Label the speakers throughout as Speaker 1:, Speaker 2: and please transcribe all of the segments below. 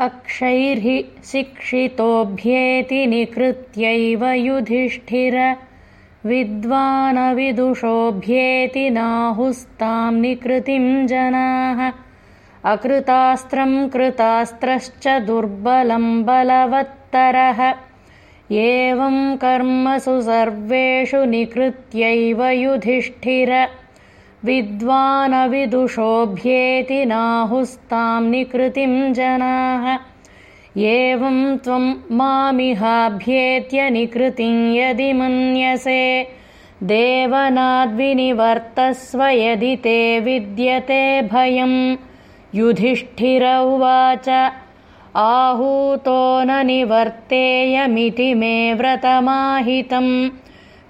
Speaker 1: अक्षैर्हि शिक्षितोऽभ्येति निकृत्यैव युधिष्ठिर। विद्वानविदुषोऽभ्येति नाहुस्तां निकृतिं जनाः। अकृतास्त्रं कृतास्त्रश्च दुर्बलं बलवत्तरः। एवं कर्मसु सर्वेषु निकृत्यैव युधिष्ठिर विद्वानविदुषोऽभ्येति नाहुस्तां निकृतिं जनाः। एवं त्वं मामिहाभ्येत्य निकृतिं यदि मन्यसे। देवनाद्विनिवर्तस्व यदि ते विद्यते भयम्। युधिष्ठिर उवाच आहूतो न निवर्तेयमिति मे व्रतमाहितम्।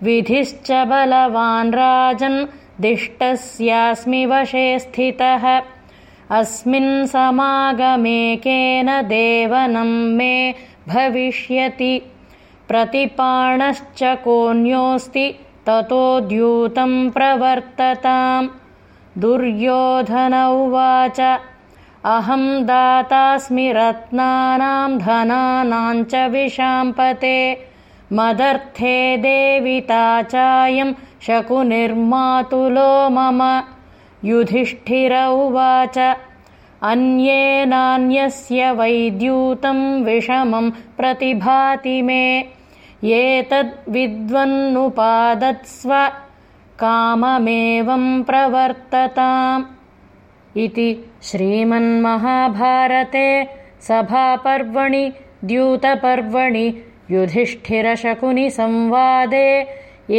Speaker 1: विधिश्च बलवान् राजन् दिष्टस्यास्मि वशे स्थितः। अस्मिन् समागमेकेन देवनं मे भविष्यति। प्रतिपाणश्च कोऽन्योऽस्ति ततोद्यूतं प्रवर्तताम्। दुर्योधन उवाच अहं दातास्मि रत्नानां धनानाञ्च विशाम्पते मदर्थे देविता चायं शकुनिर्मातुलो मम। युधिष्ठिर उवाच अन्येनान्यस्य वैद्यूतं विषमं प्रतिभाति मे। एतद्विद्वन्नुपादत्स्व काममेवं प्रवर्तताम् इति श्रीमन्महाभारते सभापर्वणि द्यूतपर्वणि युधिष्ठिरशकुनिसंवादे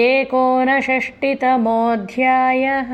Speaker 1: एकोनषष्टितमोऽध्यायः